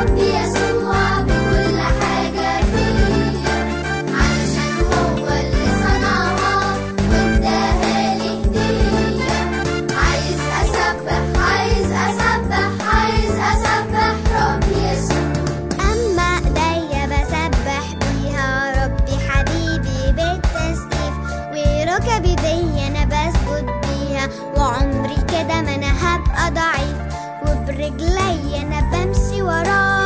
love you. رجلي أنا بمشي وراك.